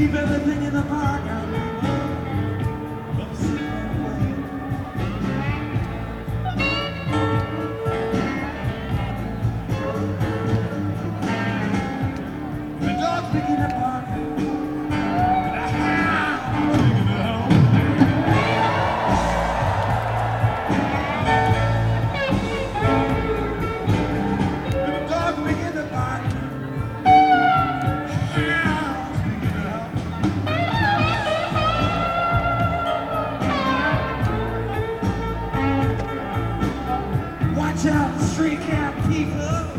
keep everything in the park. love.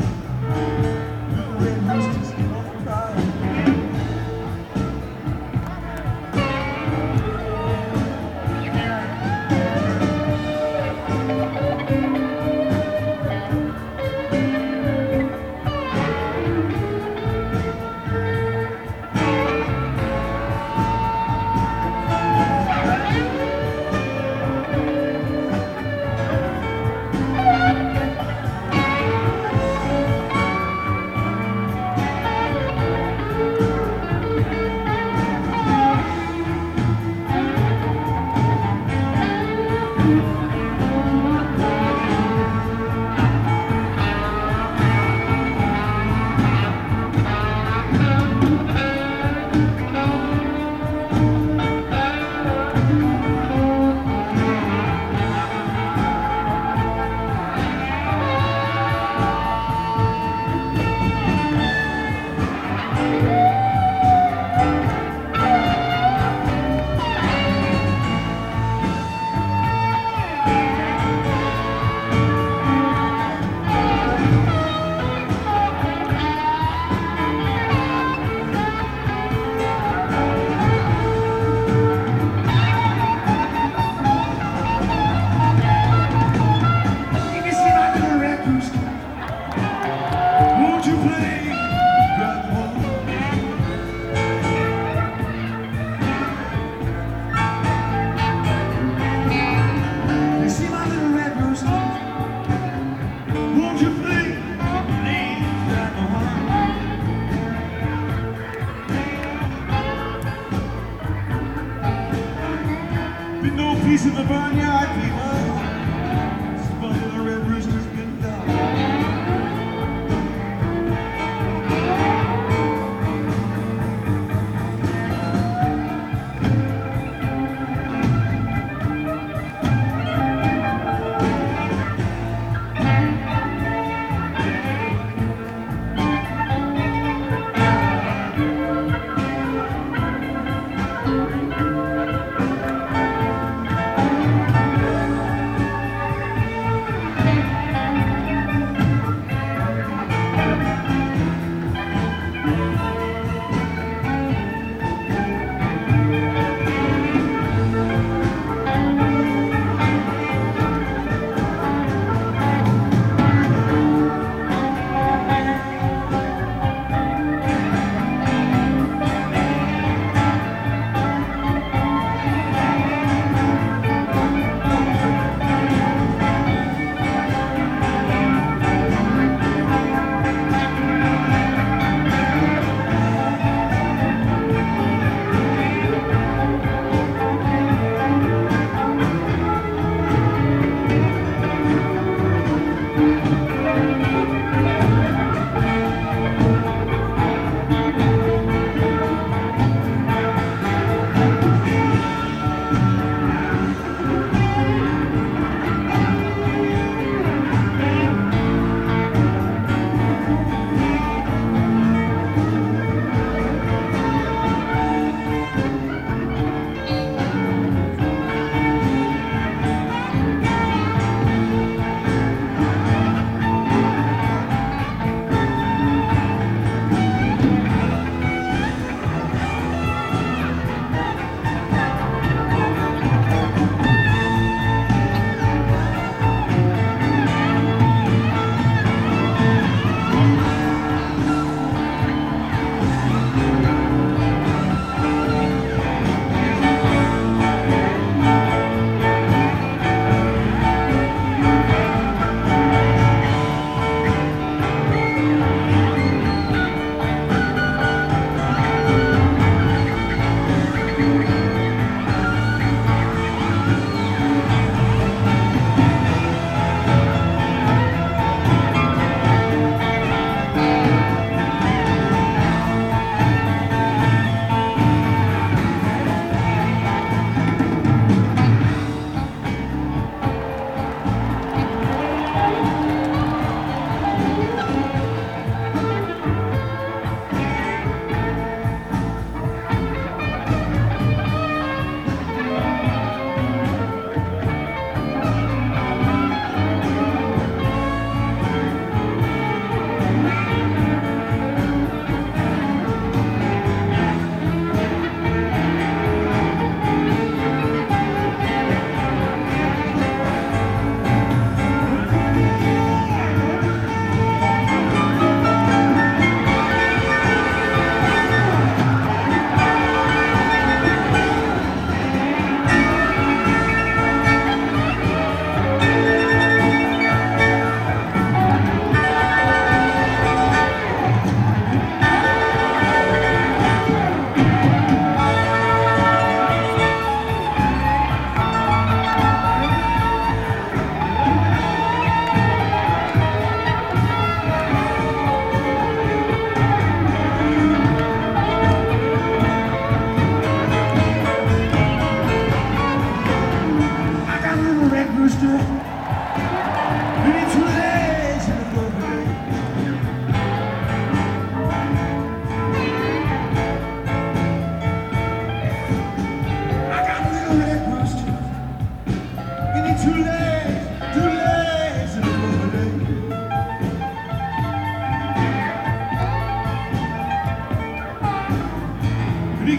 With no peace in the barnyard, people.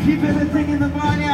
Keep everything in the people.